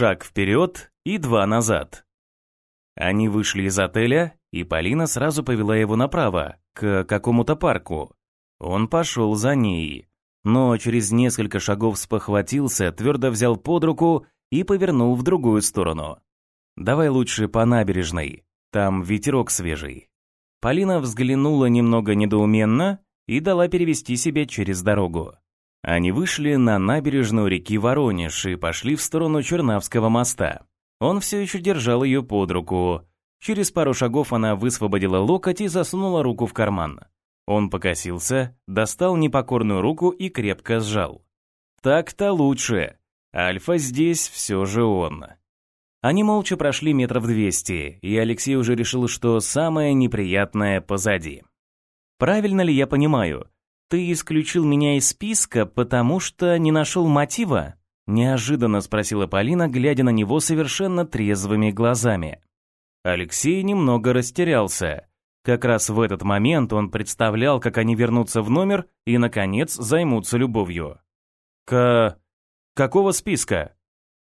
шаг вперед и два назад. Они вышли из отеля, и Полина сразу повела его направо, к какому-то парку. Он пошел за ней, но через несколько шагов спохватился, твердо взял под руку и повернул в другую сторону. «Давай лучше по набережной, там ветерок свежий». Полина взглянула немного недоуменно и дала перевести себя через дорогу. Они вышли на набережную реки Воронеж и пошли в сторону Чернавского моста. Он все еще держал ее под руку. Через пару шагов она высвободила локоть и засунула руку в карман. Он покосился, достал непокорную руку и крепко сжал. Так-то лучше. Альфа здесь все же он. Они молча прошли метров двести, и Алексей уже решил, что самое неприятное позади. Правильно ли я понимаю? Ты исключил меня из списка, потому что не нашел мотива? Неожиданно спросила Полина, глядя на него совершенно трезвыми глазами. Алексей немного растерялся. Как раз в этот момент он представлял, как они вернутся в номер и, наконец, займутся любовью. «К... какого списка?»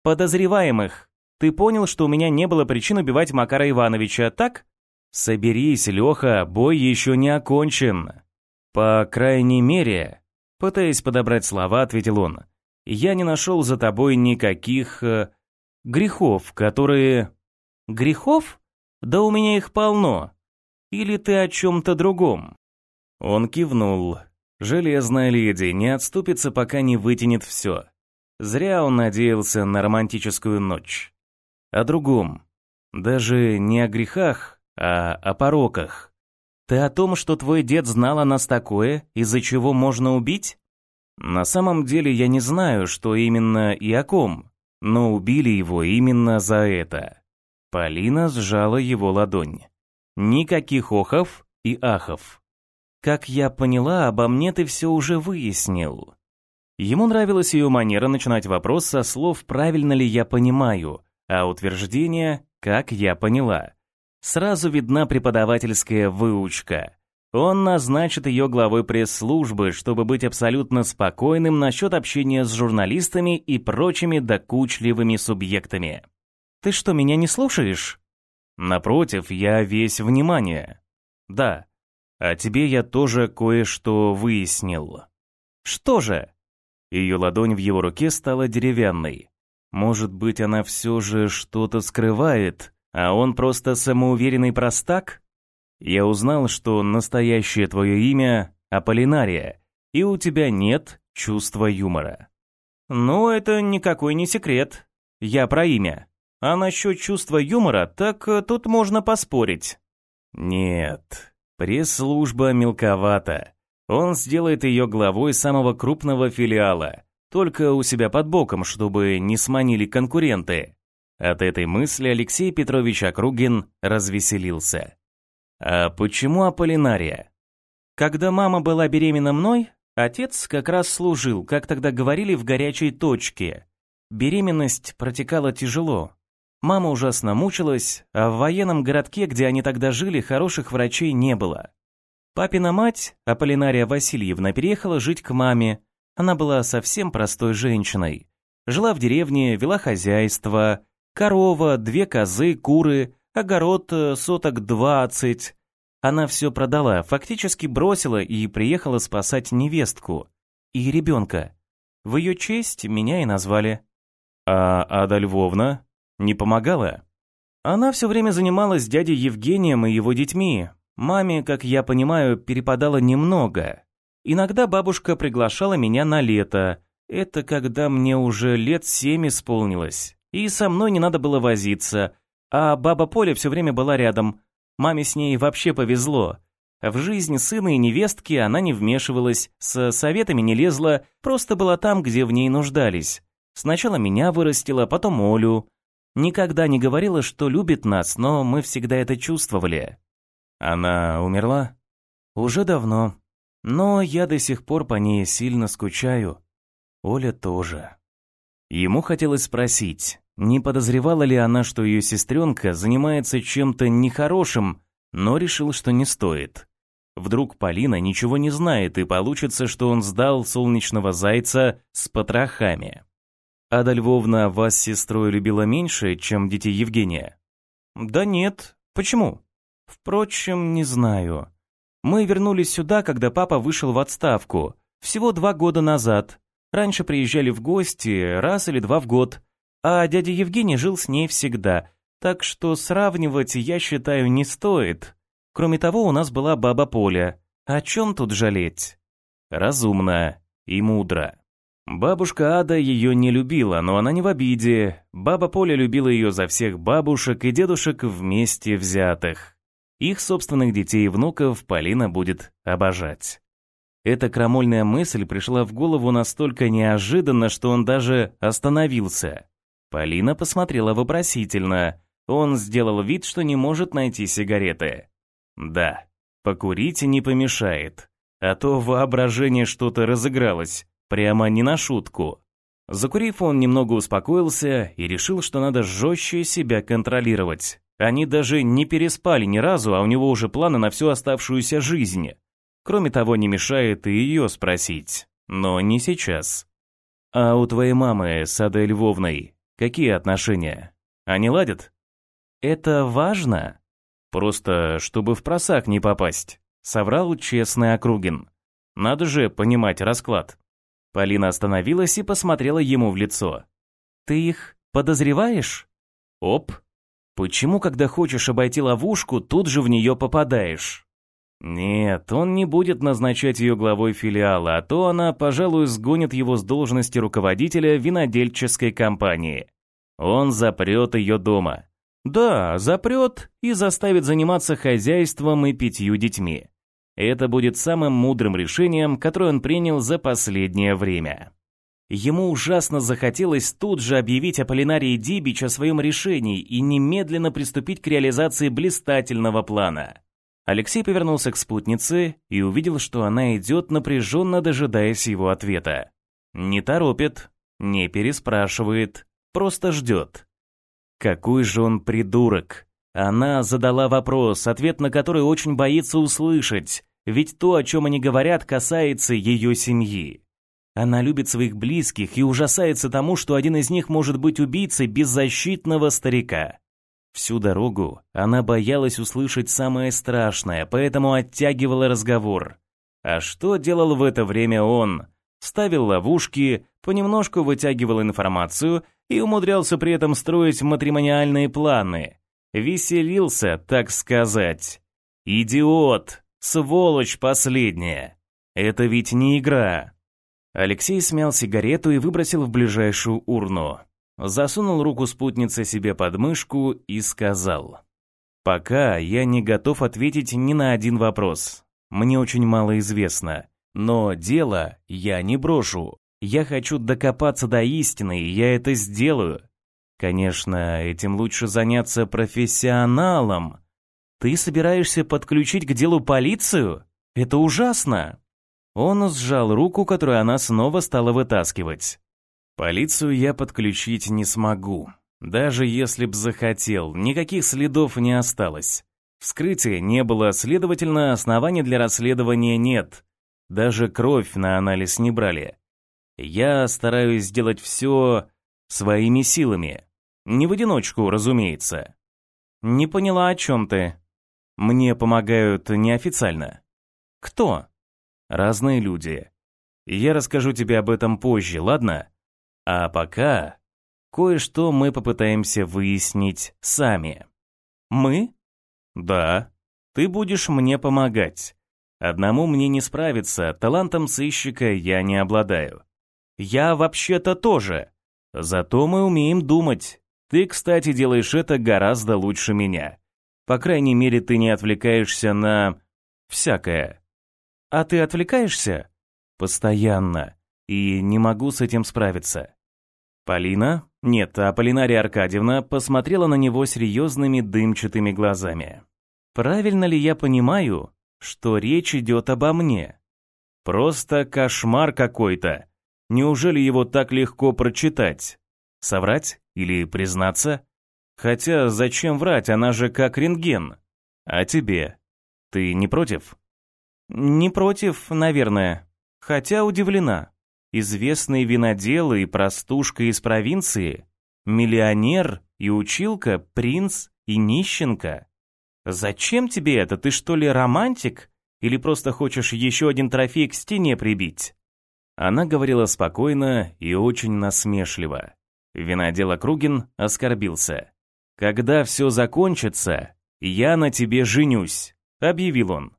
«Подозреваемых. Ты понял, что у меня не было причин убивать Макара Ивановича, так?» «Соберись, Леха, бой еще не окончен». «По крайней мере...» Пытаясь подобрать слова, ответил он. Я не нашел за тобой никаких... Э, грехов, которые... Грехов? Да у меня их полно. Или ты о чем-то другом? Он кивнул. Железная леди не отступится, пока не вытянет все. Зря он надеялся на романтическую ночь. О другом. Даже не о грехах, а о пороках. Ты о том, что твой дед знал о нас такое, из-за чего можно убить? На самом деле я не знаю, что именно и о ком, но убили его именно за это. Полина сжала его ладонь. Никаких охов и ахов. Как я поняла, обо мне ты все уже выяснил. Ему нравилась ее манера начинать вопрос со слов «правильно ли я понимаю», а утверждение «как я поняла». Сразу видна преподавательская выучка. Он назначит ее главой пресс-службы, чтобы быть абсолютно спокойным насчет общения с журналистами и прочими докучливыми субъектами. «Ты что, меня не слушаешь?» «Напротив, я весь внимание». «Да. А тебе я тоже кое-что выяснил». «Что же?» Ее ладонь в его руке стала деревянной. Может быть, она все же что-то скрывает, а он просто самоуверенный простак? Я узнал, что настоящее твое имя — Аполлинария, и у тебя нет чувства юмора. Ну, это никакой не секрет. Я про имя. А насчет чувства юмора, так э, тут можно поспорить. Нет, пресс-служба мелковата. Он сделает ее главой самого крупного филиала, только у себя под боком, чтобы не сманили конкуренты. От этой мысли Алексей Петрович Округин развеселился. А почему Аполлинария? Когда мама была беременна мной, отец как раз служил, как тогда говорили, в горячей точке. Беременность протекала тяжело. Мама ужасно мучилась, а в военном городке, где они тогда жили, хороших врачей не было. Папина мать, Аполлинария Васильевна, переехала жить к маме. Она была совсем простой женщиной. Жила в деревне, вела хозяйство, корова, две козы, куры, огород э, соток двадцать. Она все продала, фактически бросила и приехала спасать невестку и ребенка. В ее честь меня и назвали. А Ада Львовна не помогала? Она все время занималась дядей Евгением и его детьми. Маме, как я понимаю, перепадало немного. Иногда бабушка приглашала меня на лето. Это когда мне уже лет семь исполнилось. И со мной не надо было возиться, а баба Поля все время была рядом. Маме с ней вообще повезло. В жизнь сына и невестки она не вмешивалась, с советами не лезла, просто была там, где в ней нуждались. Сначала меня вырастила, потом Олю. Никогда не говорила, что любит нас, но мы всегда это чувствовали. Она умерла? Уже давно. Но я до сих пор по ней сильно скучаю. Оля тоже. Ему хотелось спросить, не подозревала ли она, что ее сестренка занимается чем-то нехорошим, но решил, что не стоит. Вдруг Полина ничего не знает, и получится, что он сдал солнечного зайца с потрохами. Ада Львовна вас с сестрой любила меньше, чем детей Евгения? Да нет. Почему? Впрочем, не знаю. Мы вернулись сюда, когда папа вышел в отставку. Всего два года назад. Раньше приезжали в гости раз или два в год. А дядя Евгений жил с ней всегда. Так что сравнивать, я считаю, не стоит. Кроме того, у нас была баба Поля. О чем тут жалеть? Разумно и мудро. Бабушка Ада ее не любила, но она не в обиде. Баба Поля любила ее за всех бабушек и дедушек вместе взятых. Их собственных детей и внуков Полина будет обожать. Эта крамольная мысль пришла в голову настолько неожиданно, что он даже остановился. Полина посмотрела вопросительно. Он сделал вид, что не может найти сигареты. Да, покурить не помешает. А то воображение что-то разыгралось, прямо не на шутку. Закурив, он немного успокоился и решил, что надо жестче себя контролировать. Они даже не переспали ни разу, а у него уже планы на всю оставшуюся жизнь. Кроме того, не мешает и ее спросить. Но не сейчас. «А у твоей мамы с Львовной какие отношения? Они ладят?» «Это важно?» «Просто, чтобы в просак не попасть», — соврал честный Округин. «Надо же понимать расклад». Полина остановилась и посмотрела ему в лицо. «Ты их подозреваешь?» «Оп. Почему, когда хочешь обойти ловушку, тут же в нее попадаешь?» Нет, он не будет назначать ее главой филиала, а то она, пожалуй, сгонит его с должности руководителя винодельческой компании. Он запрет ее дома. Да, запрет и заставит заниматься хозяйством и пятью детьми. Это будет самым мудрым решением, которое он принял за последнее время. Ему ужасно захотелось тут же объявить Аполлинарии Дибич о своем решении и немедленно приступить к реализации блистательного плана. Алексей повернулся к спутнице и увидел, что она идет, напряженно дожидаясь его ответа. Не торопит, не переспрашивает, просто ждет. Какой же он придурок! Она задала вопрос, ответ на который очень боится услышать, ведь то, о чем они говорят, касается ее семьи. Она любит своих близких и ужасается тому, что один из них может быть убийцей беззащитного старика. Всю дорогу она боялась услышать самое страшное, поэтому оттягивала разговор. А что делал в это время он? Ставил ловушки, понемножку вытягивал информацию и умудрялся при этом строить матримониальные планы. Веселился, так сказать. Идиот, сволочь последняя. Это ведь не игра. Алексей смял сигарету и выбросил в ближайшую урну. Засунул руку спутницы себе под мышку и сказал. «Пока я не готов ответить ни на один вопрос. Мне очень мало известно. Но дело я не брошу. Я хочу докопаться до истины, и я это сделаю. Конечно, этим лучше заняться профессионалом. Ты собираешься подключить к делу полицию? Это ужасно. Он сжал руку, которую она снова стала вытаскивать. Полицию я подключить не смогу. Даже если б захотел, никаких следов не осталось. Вскрытия не было, следовательно, оснований для расследования нет. Даже кровь на анализ не брали. Я стараюсь сделать все своими силами. Не в одиночку, разумеется. Не поняла, о чем ты. Мне помогают неофициально. Кто? Разные люди. Я расскажу тебе об этом позже, ладно? А пока кое-что мы попытаемся выяснить сами. Мы? Да. Ты будешь мне помогать. Одному мне не справиться, талантом сыщика я не обладаю. Я вообще-то тоже. Зато мы умеем думать. Ты, кстати, делаешь это гораздо лучше меня. По крайней мере, ты не отвлекаешься на... всякое. А ты отвлекаешься? Постоянно. И не могу с этим справиться. Полина, нет, а Полинария Аркадьевна посмотрела на него серьезными дымчатыми глазами. Правильно ли я понимаю, что речь идет обо мне? Просто кошмар какой-то. Неужели его так легко прочитать? Соврать или признаться? Хотя зачем врать, она же как рентген. А тебе? Ты не против? Не против, наверное. Хотя удивлена. Известный винодел и простушка из провинции, миллионер и училка, принц и нищенка. Зачем тебе это? Ты что ли романтик? Или просто хочешь еще один трофей к стене прибить?» Она говорила спокойно и очень насмешливо. Винодел Округин оскорбился. «Когда все закончится, я на тебе женюсь», — объявил он.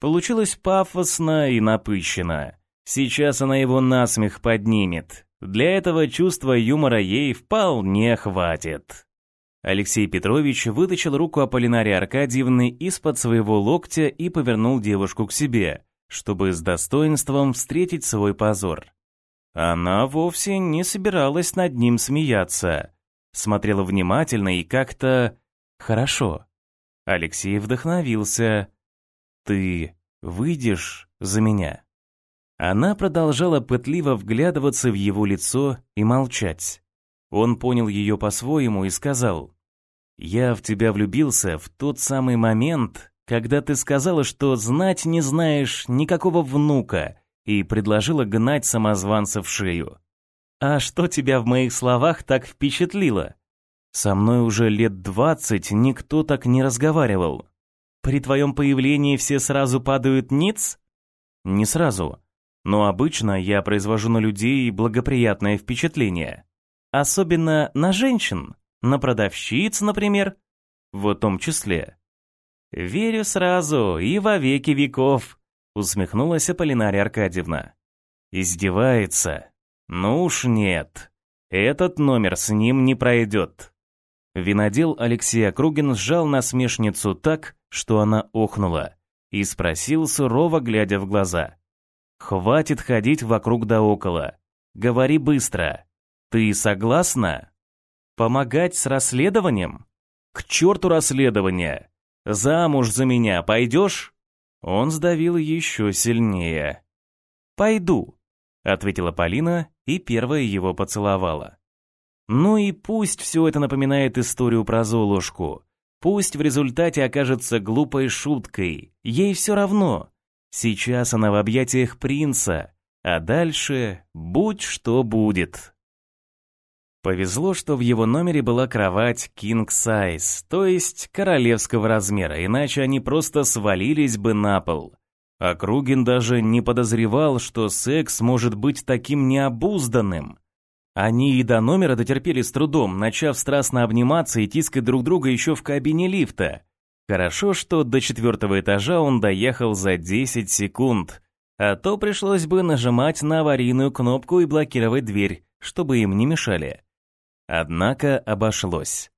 Получилось пафосно и напыщенно. Сейчас она его насмех поднимет. Для этого чувства юмора ей вполне хватит. Алексей Петрович вытащил руку Аполлинарии Аркадьевны из-под своего локтя и повернул девушку к себе, чтобы с достоинством встретить свой позор. Она вовсе не собиралась над ним смеяться. Смотрела внимательно и как-то... хорошо. Алексей вдохновился. «Ты выйдешь за меня?» Она продолжала пытливо вглядываться в его лицо и молчать. Он понял ее по-своему и сказал, «Я в тебя влюбился в тот самый момент, когда ты сказала, что знать не знаешь никакого внука и предложила гнать самозванца в шею. А что тебя в моих словах так впечатлило? Со мной уже лет двадцать никто так не разговаривал. При твоем появлении все сразу падают ниц? Не сразу. Но обычно я произвожу на людей благоприятное впечатление. Особенно на женщин, на продавщиц, например, в том числе. «Верю сразу и во веки веков», — усмехнулась Аполлинария Аркадьевна. «Издевается? Ну уж нет. Этот номер с ним не пройдет». Винодел Алексей Округин сжал насмешницу так, что она охнула, и спросил сурово, глядя в глаза. Хватит ходить вокруг да около. Говори быстро. Ты согласна? Помогать с расследованием? К черту расследование! Замуж за меня пойдешь? Он сдавил еще сильнее. «Пойду», — ответила Полина и первая его поцеловала. Ну и пусть все это напоминает историю про Золушку. Пусть в результате окажется глупой шуткой. Ей все равно. Сейчас она в объятиях принца, а дальше будь что будет. Повезло, что в его номере была кровать king size, то есть королевского размера, иначе они просто свалились бы на пол. А Кругин даже не подозревал, что секс может быть таким необузданным. Они и до номера дотерпели с трудом, начав страстно обниматься и тискать друг друга еще в кабине лифта. Хорошо, что до четвертого этажа он доехал за 10 секунд, а то пришлось бы нажимать на аварийную кнопку и блокировать дверь, чтобы им не мешали. Однако обошлось.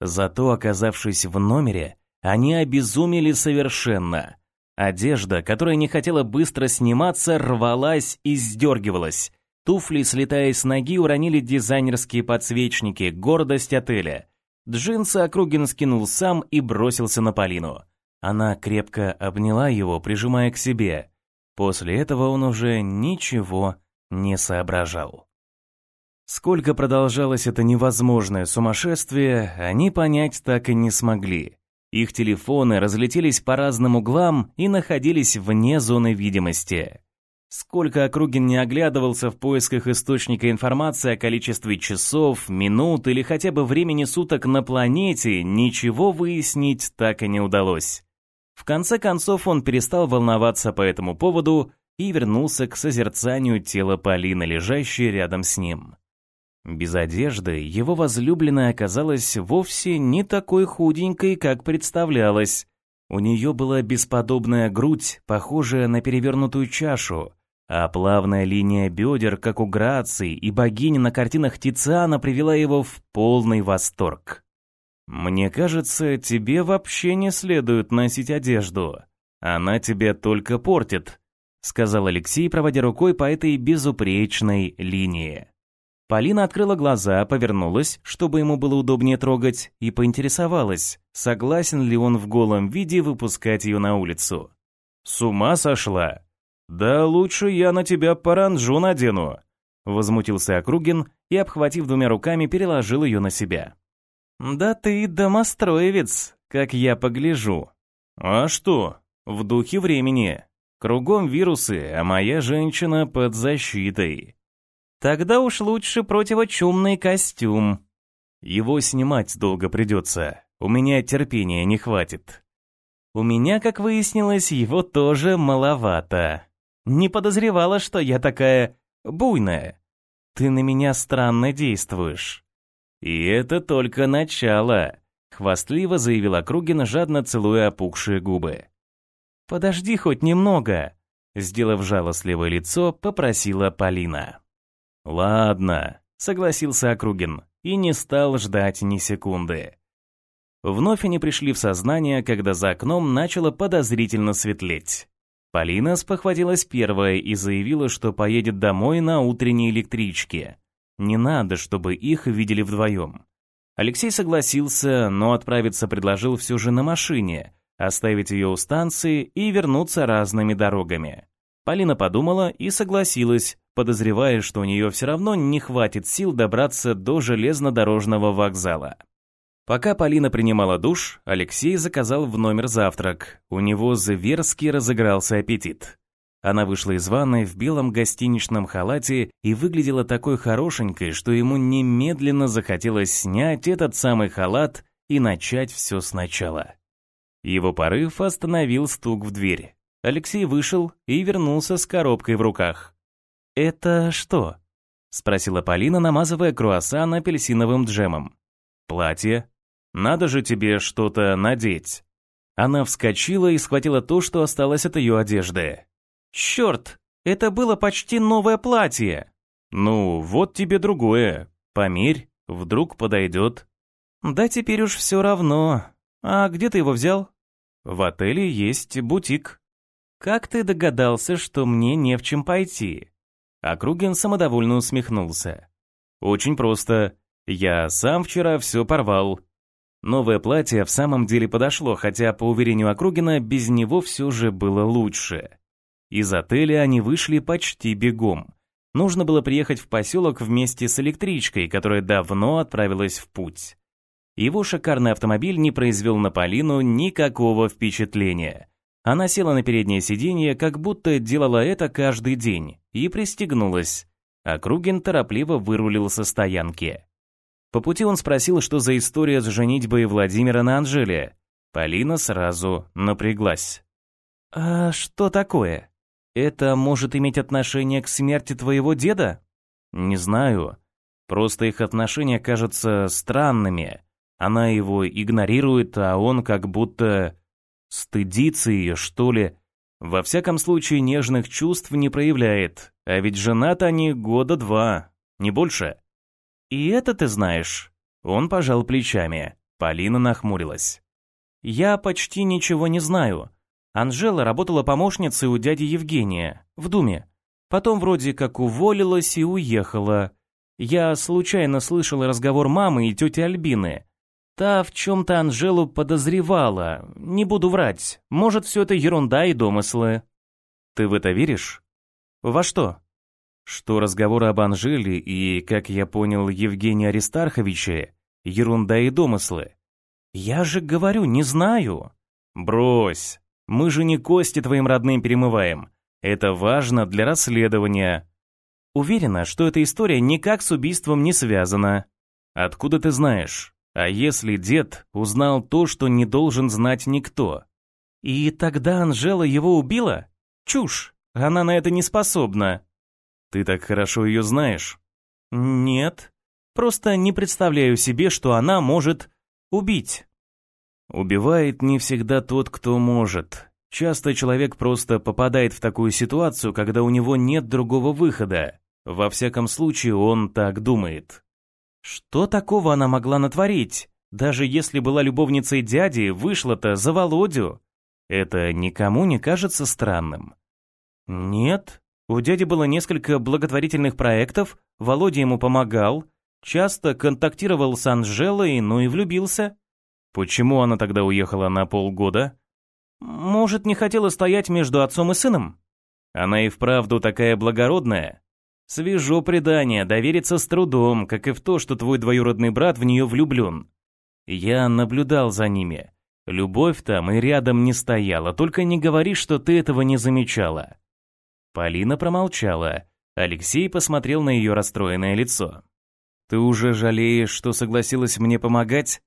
Зато, оказавшись в номере, они обезумели совершенно. Одежда, которая не хотела быстро сниматься, рвалась и сдергивалась. Туфли, слетая с ноги, уронили дизайнерские подсвечники, гордость отеля. Джинсы Округин скинул сам и бросился на Полину. Она крепко обняла его, прижимая к себе. После этого он уже ничего не соображал. Сколько продолжалось это невозможное сумасшествие, они понять так и не смогли. Их телефоны разлетелись по разным углам и находились вне зоны видимости. Сколько Округин не оглядывался в поисках источника информации о количестве часов, минут или хотя бы времени суток на планете, ничего выяснить так и не удалось. В конце концов он перестал волноваться по этому поводу и вернулся к созерцанию тела Полины, лежащей рядом с ним. Без одежды его возлюбленная оказалась вовсе не такой худенькой, как представлялось. У нее была бесподобная грудь, похожая на перевернутую чашу, а плавная линия бедер, как у Грации и богини на картинах Тициана, привела его в полный восторг. «Мне кажется, тебе вообще не следует носить одежду. Она тебя только портит», — сказал Алексей, проводя рукой по этой безупречной линии. Полина открыла глаза, повернулась, чтобы ему было удобнее трогать, и поинтересовалась, согласен ли он в голом виде выпускать ее на улицу. «С ума сошла!» «Да лучше я на тебя паранжу надену», — возмутился Округин и, обхватив двумя руками, переложил ее на себя. «Да ты домостроевец, как я погляжу». «А что, в духе времени. Кругом вирусы, а моя женщина под защитой. Тогда уж лучше противочумный костюм. Его снимать долго придется. У меня терпения не хватит. У меня, как выяснилось, его тоже маловато. Не подозревала, что я такая буйная. Ты на меня странно действуешь. И это только начало, хвастливо заявила Кругин, жадно целуя опухшие губы. Подожди хоть немного, сделав жалостливое лицо, попросила Полина. Ладно, согласился Округин и не стал ждать ни секунды. Вновь они пришли в сознание, когда за окном начало подозрительно светлеть. Полина спохватилась первая и заявила, что поедет домой на утренней электричке. Не надо, чтобы их видели вдвоем. Алексей согласился, но отправиться предложил все же на машине, оставить ее у станции и вернуться разными дорогами. Полина подумала и согласилась, подозревая, что у нее все равно не хватит сил добраться до железнодорожного вокзала. Пока Полина принимала душ, Алексей заказал в номер завтрак. У него зверски разыгрался аппетит. Она вышла из ванной в белом гостиничном халате и выглядела такой хорошенькой, что ему немедленно захотелось снять этот самый халат и начать все сначала. Его порыв остановил стук в дверь. Алексей вышел и вернулся с коробкой в руках. «Это что?» — спросила Полина, намазывая круассан апельсиновым джемом. «Платье», надо же тебе что-то надеть». Она вскочила и схватила то, что осталось от ее одежды. «Черт, это было почти новое платье!» «Ну, вот тебе другое. Померь, вдруг подойдет». «Да теперь уж все равно. А где ты его взял?» «В отеле есть бутик». «Как ты догадался, что мне не в чем пойти?» Округин самодовольно усмехнулся. «Очень просто. Я сам вчера все порвал. Новое платье в самом деле подошло, хотя, по уверению Округина, без него все же было лучше. Из отеля они вышли почти бегом. Нужно было приехать в поселок вместе с электричкой, которая давно отправилась в путь. Его шикарный автомобиль не произвел на Полину никакого впечатления. Она села на переднее сиденье, как будто делала это каждый день, и пристегнулась. Округин торопливо вырулил со стоянки. По пути он спросил, что за история с женитьбой Владимира на Анжеле. Полина сразу напряглась. «А что такое? Это может иметь отношение к смерти твоего деда?» «Не знаю. Просто их отношения кажутся странными. Она его игнорирует, а он как будто стыдится ее, что ли. Во всяком случае, нежных чувств не проявляет. А ведь женаты они года два, не больше». «И это ты знаешь?» Он пожал плечами. Полина нахмурилась. «Я почти ничего не знаю. Анжела работала помощницей у дяди Евгения, в Думе. Потом вроде как уволилась и уехала. Я случайно слышала разговор мамы и тети Альбины. Та в чем-то Анжелу подозревала. Не буду врать. Может, все это ерунда и домыслы». «Ты в это веришь?» «Во что?» Что разговоры об Анжеле и, как я понял, Евгении Аристарховиче — ерунда и домыслы. Я же говорю, не знаю. Брось, мы же не кости твоим родным перемываем. Это важно для расследования. Уверена, что эта история никак с убийством не связана. Откуда ты знаешь? А если дед узнал то, что не должен знать никто? И тогда Анжела его убила? Чушь, она на это не способна. Ты так хорошо ее знаешь? Нет. Просто не представляю себе, что она может убить. Убивает не всегда тот, кто может. Часто человек просто попадает в такую ситуацию, когда у него нет другого выхода. Во всяком случае, он так думает. Что такого она могла натворить? Даже если была любовницей дяди, вышла-то за Володю. Это никому не кажется странным? Нет, у дяди было несколько благотворительных проектов, Володя ему помогал, часто контактировал с Анжелой, но и влюбился. Почему она тогда уехала на полгода? Может, не хотела стоять между отцом и сыном? Она и вправду такая благородная. Свежо предание, довериться с трудом, как и в то, что твой двоюродный брат в нее влюблен. Я наблюдал за ними. Любовь там и рядом не стояла, только не говори, что ты этого не замечала». Полина промолчала. Алексей посмотрел на ее расстроенное лицо. «Ты уже жалеешь, что согласилась мне помогать?»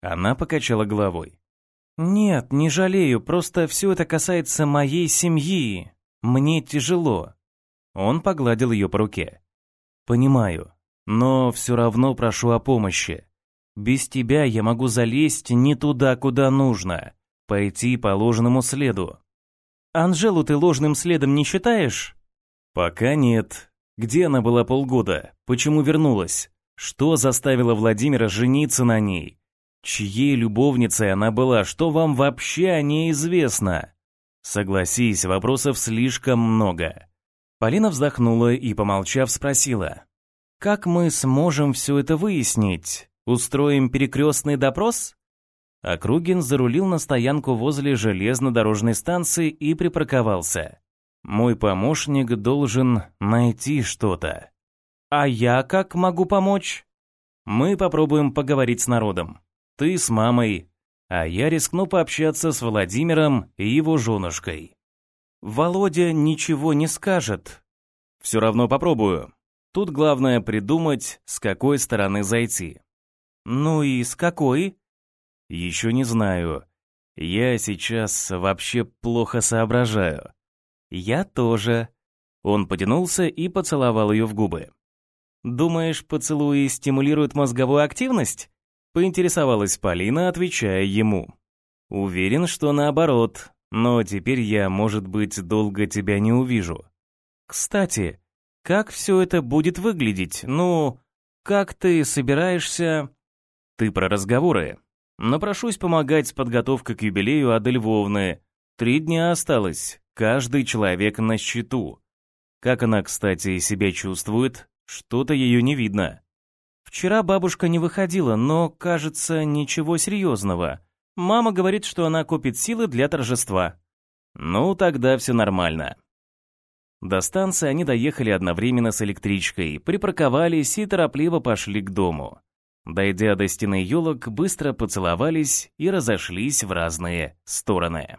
Она покачала головой. «Нет, не жалею, просто все это касается моей семьи. Мне тяжело». Он погладил ее по руке. «Понимаю, но все равно прошу о помощи. Без тебя я могу залезть не туда, куда нужно, пойти по ложному следу». «Анжелу ты ложным следом не считаешь?» «Пока нет. Где она была полгода? Почему вернулась? Что заставило Владимира жениться на ней? Чьей любовницей она была, что вам вообще о ней известно? Согласись, вопросов слишком много. Полина вздохнула и, помолчав, спросила. «Как мы сможем все это выяснить? Устроим перекрестный допрос?» Округин зарулил на стоянку возле железнодорожной станции и припарковался. «Мой помощник должен найти что-то». «А я как могу помочь?» «Мы попробуем поговорить с народом ты с мамой, а я рискну пообщаться с Владимиром и его женушкой. Володя ничего не скажет. Все равно попробую. Тут главное придумать, с какой стороны зайти. Ну и с какой? Еще не знаю. Я сейчас вообще плохо соображаю. Я тоже. Он потянулся и поцеловал ее в губы. Думаешь, поцелуи стимулируют мозговую активность? Поинтересовалась Полина, отвечая ему. «Уверен, что наоборот, но теперь я, может быть, долго тебя не увижу». «Кстати, как все это будет выглядеть? Ну, как ты собираешься...» «Ты про разговоры. Напрошусь помогать с подготовкой к юбилею Ады Львовны. Три дня осталось, каждый человек на счету. Как она, кстати, себя чувствует? Что-то ее не видно». Вчера бабушка не выходила, но, кажется, ничего серьезного. Мама говорит, что она купит силы для торжества. Ну, тогда все нормально. До станции они доехали одновременно с электричкой, припарковались и торопливо пошли к дому. Дойдя до стены елок, быстро поцеловались и разошлись в разные стороны.